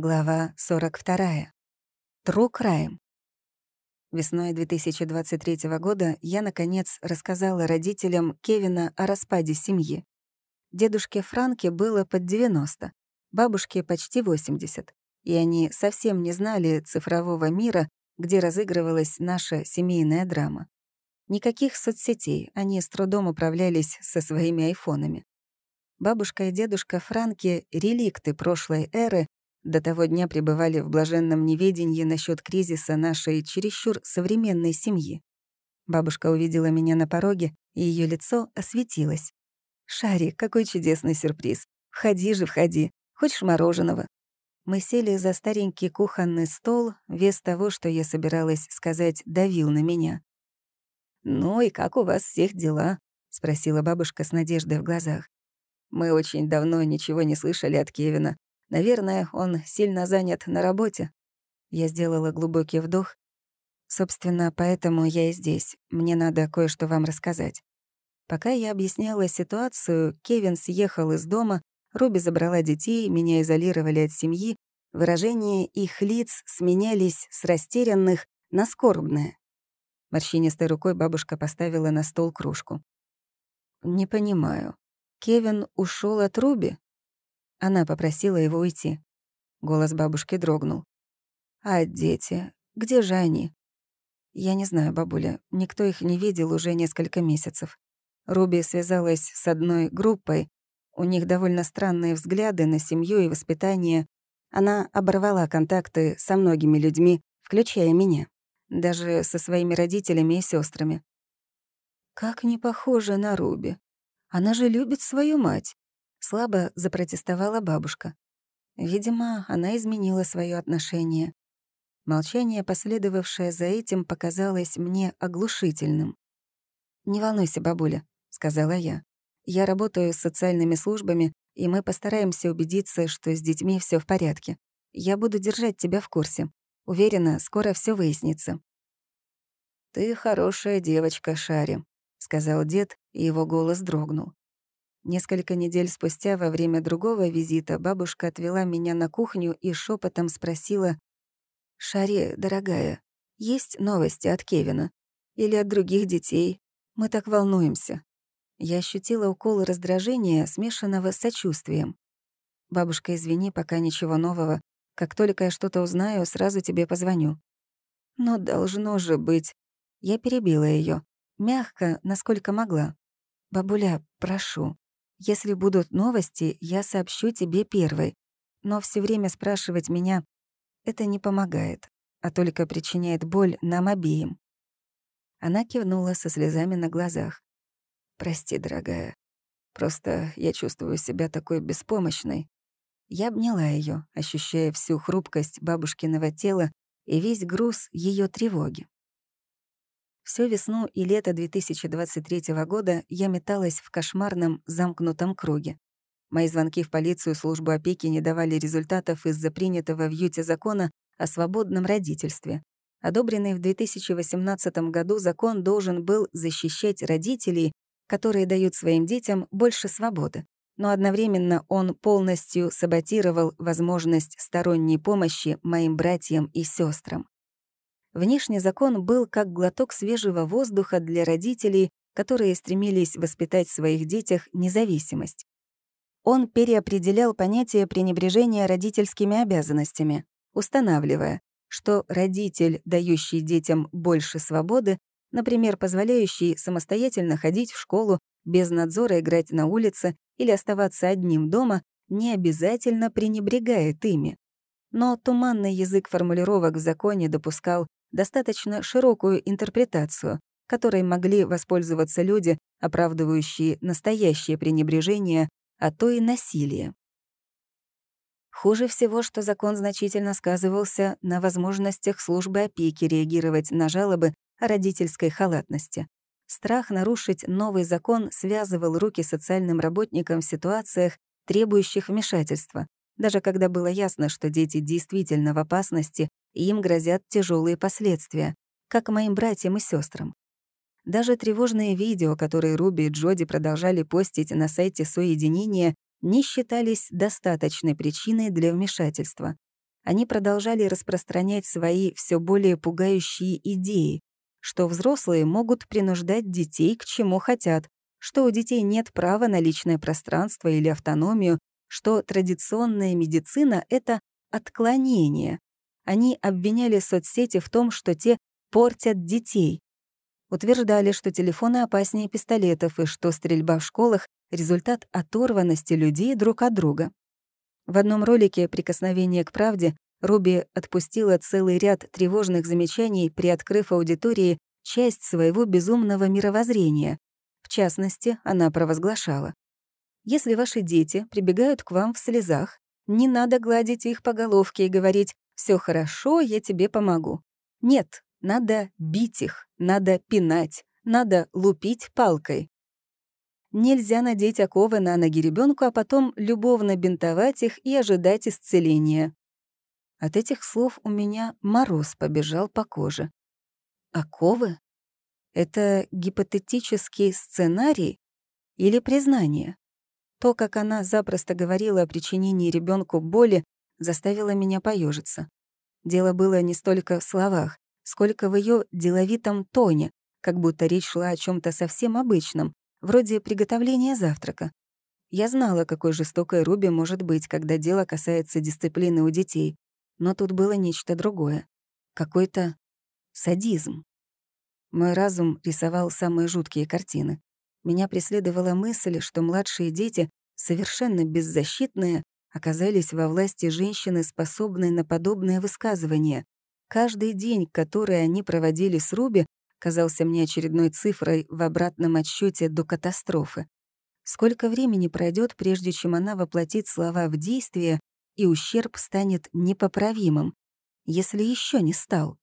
Глава 42. True Crime. Весной 2023 года я, наконец, рассказала родителям Кевина о распаде семьи. Дедушке Франке было под 90, бабушке почти 80, и они совсем не знали цифрового мира, где разыгрывалась наша семейная драма. Никаких соцсетей, они с трудом управлялись со своими айфонами. Бабушка и дедушка Франки — реликты прошлой эры, до того дня пребывали в блаженном неведении насчет кризиса нашей чересчур современной семьи. Бабушка увидела меня на пороге, и ее лицо осветилось. «Шари, какой чудесный сюрприз! Входи же, входи. Хочешь мороженого?» Мы сели за старенький кухонный стол, вес того, что я собиралась сказать, давил на меня. «Ну и как у вас всех дела?» — спросила бабушка с надеждой в глазах. «Мы очень давно ничего не слышали от Кевина. Наверное, он сильно занят на работе. Я сделала глубокий вдох. Собственно, поэтому я и здесь. Мне надо кое-что вам рассказать. Пока я объясняла ситуацию, Кевин съехал из дома, Руби забрала детей, меня изолировали от семьи, выражения их лиц сменялись с растерянных на скорбное. Морщинистой рукой бабушка поставила на стол кружку. «Не понимаю. Кевин ушел от Руби?» Она попросила его уйти. Голос бабушки дрогнул. «А дети? Где же они?» «Я не знаю, бабуля. Никто их не видел уже несколько месяцев. Руби связалась с одной группой. У них довольно странные взгляды на семью и воспитание. Она оборвала контакты со многими людьми, включая меня. Даже со своими родителями и сестрами. Как не похоже на Руби. Она же любит свою мать. Слабо запротестовала бабушка. Видимо, она изменила свое отношение. Молчание, последовавшее за этим, показалось мне оглушительным. «Не волнуйся, бабуля», — сказала я. «Я работаю с социальными службами, и мы постараемся убедиться, что с детьми все в порядке. Я буду держать тебя в курсе. Уверена, скоро все выяснится». «Ты хорошая девочка, Шари», — сказал дед, и его голос дрогнул. Несколько недель спустя, во время другого визита, бабушка отвела меня на кухню и шепотом спросила, «Шаре, дорогая, есть новости от Кевина? Или от других детей? Мы так волнуемся». Я ощутила укол раздражения, смешанного с сочувствием. «Бабушка, извини, пока ничего нового. Как только я что-то узнаю, сразу тебе позвоню». «Но должно же быть...» Я перебила ее, мягко, насколько могла. «Бабуля, прошу, если будут новости, я сообщу тебе первой. Но все время спрашивать меня — это не помогает, а только причиняет боль нам обеим». Она кивнула со слезами на глазах. «Прости, дорогая. Просто я чувствую себя такой беспомощной». Я обняла ее, ощущая всю хрупкость бабушкиного тела и весь груз ее тревоги. Всю весну и лето 2023 года я металась в кошмарном замкнутом круге. Мои звонки в полицию службу опеки не давали результатов из-за принятого в Юте закона о свободном родительстве. Одобренный в 2018 году закон должен был защищать родителей, которые дают своим детям больше свободы. Но одновременно он полностью саботировал возможность сторонней помощи моим братьям и сестрам. Внешний закон был как глоток свежего воздуха для родителей, которые стремились воспитать в своих детях независимость. Он переопределял понятие пренебрежения родительскими обязанностями, устанавливая, что родитель, дающий детям больше свободы, например, позволяющий самостоятельно ходить в школу, без надзора играть на улице или оставаться одним дома, не обязательно пренебрегает ими. Но туманный язык формулировок в законе допускал достаточно широкую интерпретацию, которой могли воспользоваться люди, оправдывающие настоящее пренебрежение, а то и насилие. Хуже всего, что закон значительно сказывался на возможностях службы опеки реагировать на жалобы о родительской халатности. Страх нарушить новый закон связывал руки социальным работникам в ситуациях, требующих вмешательства, даже когда было ясно, что дети действительно в опасности и им грозят тяжелые последствия, как моим братьям и сестрам. Даже тревожные видео, которые Руби и Джоди продолжали постить на сайте соединения, не считались достаточной причиной для вмешательства. они продолжали распространять свои все более пугающие идеи, что взрослые могут принуждать детей к чему хотят, что у детей нет права на личное пространство или автономию, что традиционная медицина — это отклонение. Они обвиняли соцсети в том, что те портят детей. Утверждали, что телефоны опаснее пистолетов и что стрельба в школах — результат оторванности людей друг от друга. В одном ролике «Прикосновение к правде» Руби отпустила целый ряд тревожных замечаний, приоткрыв аудитории часть своего безумного мировоззрения. В частности, она провозглашала. «Если ваши дети прибегают к вам в слезах, не надо гладить их по головке и говорить «все хорошо, я тебе помогу». Нет, надо бить их, надо пинать, надо лупить палкой. Нельзя надеть оковы на ноги ребенку, а потом любовно бинтовать их и ожидать исцеления. От этих слов у меня мороз побежал по коже. Оковы? Это гипотетический сценарий или признание? То, как она запросто говорила о причинении ребенку боли, заставило меня поежиться. Дело было не столько в словах, сколько в ее деловитом тоне, как будто речь шла о чем то совсем обычном, вроде приготовления завтрака. Я знала, какой жестокой Руби может быть, когда дело касается дисциплины у детей, но тут было нечто другое. Какой-то садизм. Мой разум рисовал самые жуткие картины. Меня преследовала мысль, что младшие дети, совершенно беззащитные, оказались во власти женщины, способной на подобное высказывание. Каждый день, который они проводили с Руби, казался мне очередной цифрой в обратном отсчете до катастрофы. Сколько времени пройдет, прежде чем она воплотит слова в действие, и ущерб станет непоправимым, если еще не стал?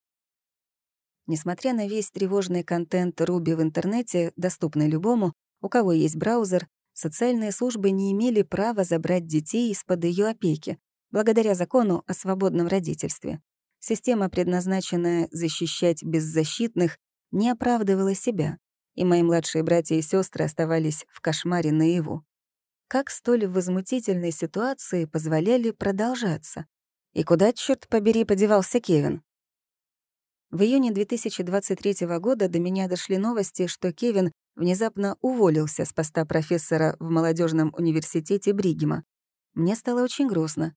Несмотря на весь тревожный контент Руби в интернете, доступный любому, у кого есть браузер, социальные службы не имели права забрать детей из-под ее опеки, благодаря закону о свободном родительстве. Система, предназначенная защищать беззащитных, не оправдывала себя, и мои младшие братья и сестры оставались в кошмаре наяву. Как столь возмутительной ситуации позволяли продолжаться? И куда, черт побери, подевался Кевин? В июне 2023 года до меня дошли новости, что Кевин внезапно уволился с поста профессора в молодежном университете Бригема. Мне стало очень грустно.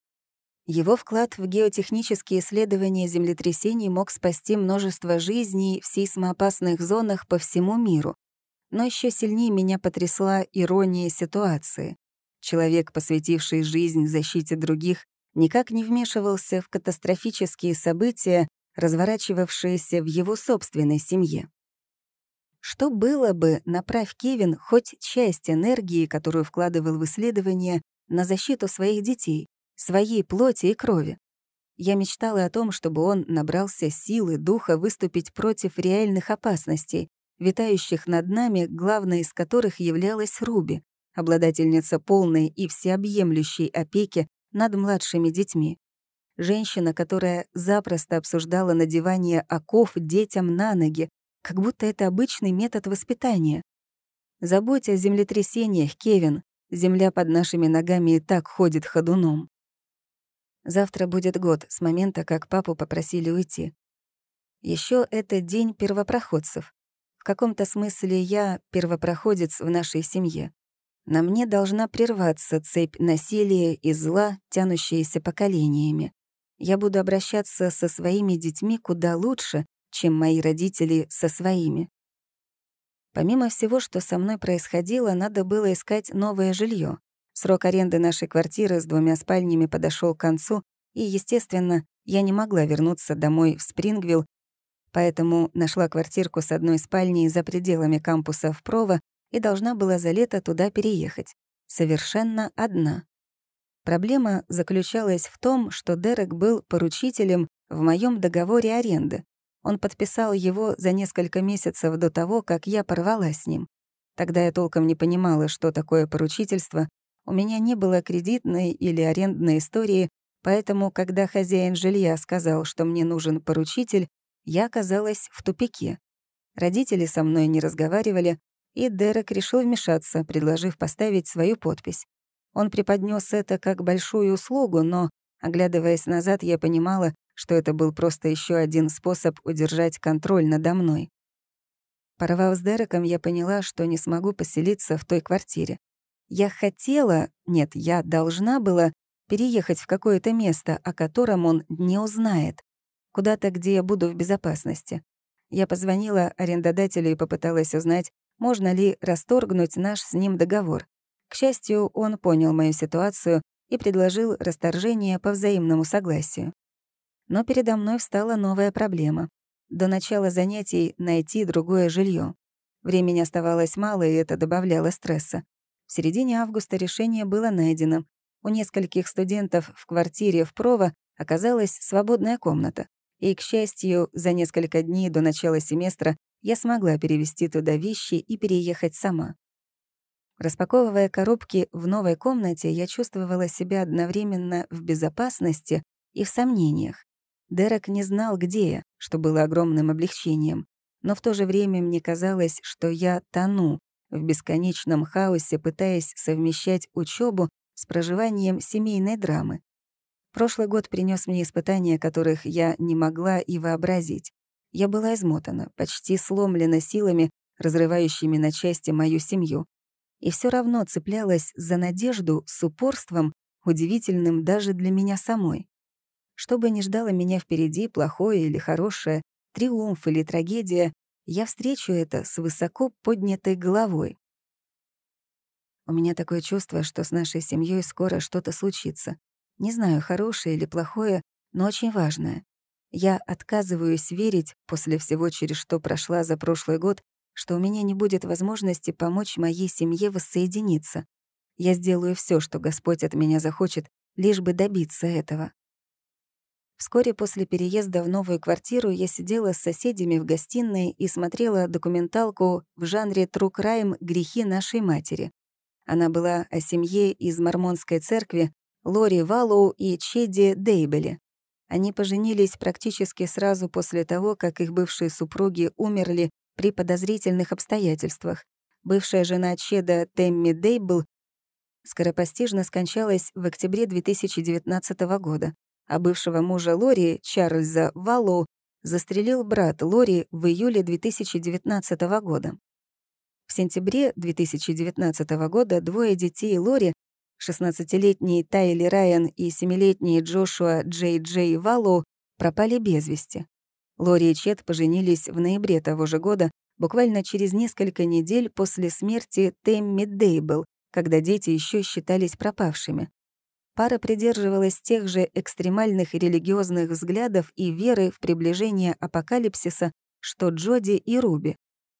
Его вклад в геотехнические исследования землетрясений мог спасти множество жизней в сейсмоопасных зонах по всему миру. Но еще сильнее меня потрясла ирония ситуации. Человек, посвятивший жизнь защите других, никак не вмешивался в катастрофические события, разворачивавшиеся в его собственной семье. Что было бы, направь Кевин хоть часть энергии, которую вкладывал в исследования, на защиту своих детей, своей плоти и крови. Я мечтала о том, чтобы он набрался силы, духа выступить против реальных опасностей, витающих над нами, главной из которых являлась Руби, обладательница полной и всеобъемлющей опеки над младшими детьми. Женщина, которая запросто обсуждала надевание оков детям на ноги, как будто это обычный метод воспитания. Забудь о землетрясениях, Кевин. Земля под нашими ногами и так ходит ходуном. Завтра будет год с момента, как папу попросили уйти. Еще это день первопроходцев. В каком-то смысле я первопроходец в нашей семье. На мне должна прерваться цепь насилия и зла, тянущаяся поколениями. Я буду обращаться со своими детьми куда лучше, чем мои родители со своими. Помимо всего, что со мной происходило, надо было искать новое жилье. Срок аренды нашей квартиры с двумя спальнями подошел к концу, и, естественно, я не могла вернуться домой в Спрингвилл, поэтому нашла квартирку с одной спальней за пределами кампуса в Прово и должна была за лето туда переехать. Совершенно одна. Проблема заключалась в том, что Дерек был поручителем в моем договоре аренды. Он подписал его за несколько месяцев до того, как я порвала с ним. Тогда я толком не понимала, что такое поручительство, у меня не было кредитной или арендной истории, поэтому, когда хозяин жилья сказал, что мне нужен поручитель, я оказалась в тупике. Родители со мной не разговаривали, и Дерек решил вмешаться, предложив поставить свою подпись. Он преподнес это как большую услугу, но Оглядываясь назад, я понимала, что это был просто еще один способ удержать контроль надо мной. Порвав с Дереком, я поняла, что не смогу поселиться в той квартире. Я хотела, нет, я должна была переехать в какое-то место, о котором он не узнает. Куда-то, где я буду в безопасности. Я позвонила арендодателю и попыталась узнать, можно ли расторгнуть наш с ним договор. К счастью, он понял мою ситуацию и предложил расторжение по взаимному согласию. Но передо мной встала новая проблема. До начала занятий найти другое жилье. Времени оставалось мало, и это добавляло стресса. В середине августа решение было найдено. У нескольких студентов в квартире в Прово оказалась свободная комната. И, к счастью, за несколько дней до начала семестра я смогла перевести туда вещи и переехать сама. Распаковывая коробки в новой комнате, я чувствовала себя одновременно в безопасности и в сомнениях. Дерек не знал, где я, что было огромным облегчением. Но в то же время мне казалось, что я тону в бесконечном хаосе, пытаясь совмещать учебу с проживанием семейной драмы. Прошлый год принес мне испытания, которых я не могла и вообразить. Я была измотана, почти сломлена силами, разрывающими на части мою семью и все равно цеплялась за надежду с упорством, удивительным даже для меня самой. Что бы ни ждало меня впереди, плохое или хорошее, триумф или трагедия, я встречу это с высоко поднятой головой. У меня такое чувство, что с нашей семьей скоро что-то случится. Не знаю, хорошее или плохое, но очень важное. Я отказываюсь верить, после всего, через что прошла за прошлый год, что у меня не будет возможности помочь моей семье воссоединиться. Я сделаю все, что Господь от меня захочет, лишь бы добиться этого. Вскоре после переезда в новую квартиру я сидела с соседями в гостиной и смотрела документалку в жанре «True Crime. Грехи нашей матери». Она была о семье из мормонской церкви Лори Валлоу и Чеди Дейбели. Они поженились практически сразу после того, как их бывшие супруги умерли при подозрительных обстоятельствах. Бывшая жена Чеда Темми Дейбл скоропостижно скончалась в октябре 2019 года, а бывшего мужа Лори, Чарльза Валлоу, застрелил брат Лори в июле 2019 года. В сентябре 2019 года двое детей Лори, 16-летний Тайли Райан и 7-летний Джошуа Джей Джей Валлоу, пропали без вести. Лори и Чет поженились в ноябре того же года, буквально через несколько недель после смерти Тэмми Дейбл, когда дети еще считались пропавшими. Пара придерживалась тех же экстремальных религиозных взглядов и веры в приближение апокалипсиса, что Джоди и Руби.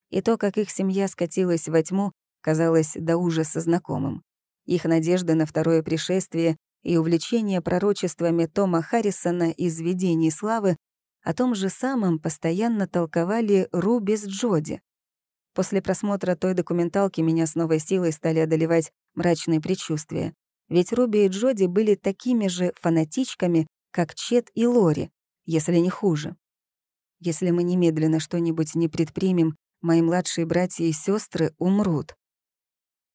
И то, как их семья скатилась во тьму, казалось до ужаса знакомым. Их надежда на второе пришествие и увлечение пророчествами Тома Харрисона из «Видений славы» О том же самом постоянно толковали Руби с Джоди. После просмотра той документалки меня с новой силой стали одолевать мрачные предчувствия. Ведь Руби и Джоди были такими же фанатичками, как Чет и Лори, если не хуже. Если мы немедленно что-нибудь не предпримем, мои младшие братья и сестры умрут.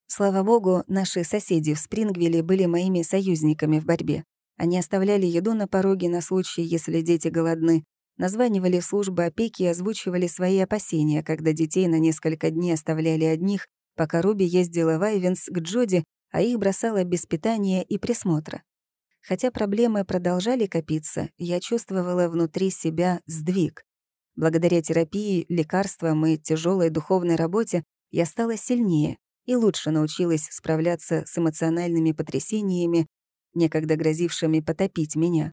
Слава богу, наши соседи в Спрингвилле были моими союзниками в борьбе. Они оставляли еду на пороге на случай, если дети голодны, Названивали в службы опеки и озвучивали свои опасения, когда детей на несколько дней оставляли одних, пока Руби ездила в Айвенс к Джоди, а их бросала без питания и присмотра. Хотя проблемы продолжали копиться, я чувствовала внутри себя сдвиг. Благодаря терапии, лекарствам и тяжелой духовной работе я стала сильнее и лучше научилась справляться с эмоциональными потрясениями, некогда грозившими потопить меня.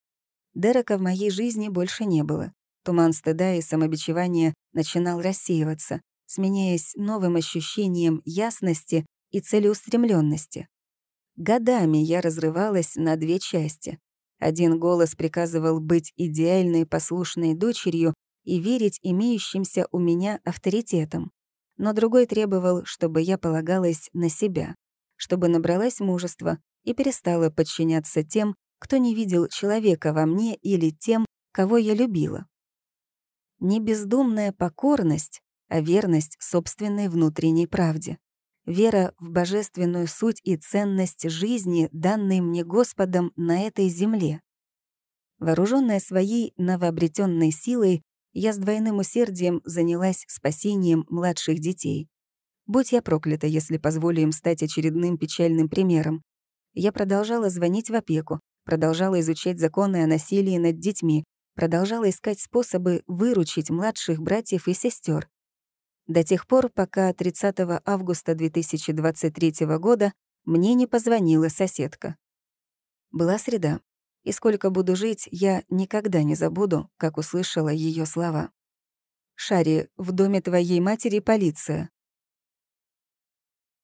Дерека в моей жизни больше не было. Туман стыда и самобичевания начинал рассеиваться, сменяясь новым ощущением ясности и целеустремленности. Годами я разрывалась на две части. Один голос приказывал быть идеальной послушной дочерью и верить имеющимся у меня авторитетом. Но другой требовал, чтобы я полагалась на себя, чтобы набралась мужества и перестала подчиняться тем, кто не видел человека во мне или тем, кого я любила. Не бездумная покорность, а верность собственной внутренней правде. Вера в божественную суть и ценность жизни, данной мне Господом на этой земле. Вооруженная своей новообретенной силой, я с двойным усердием занялась спасением младших детей. Будь я проклята, если позволю им стать очередным печальным примером. Я продолжала звонить в опеку, продолжала изучать законы о насилии над детьми, продолжала искать способы выручить младших братьев и сестер. До тех пор, пока 30 августа 2023 года мне не позвонила соседка. Была среда, и сколько буду жить, я никогда не забуду, как услышала ее слова. «Шари, в доме твоей матери полиция.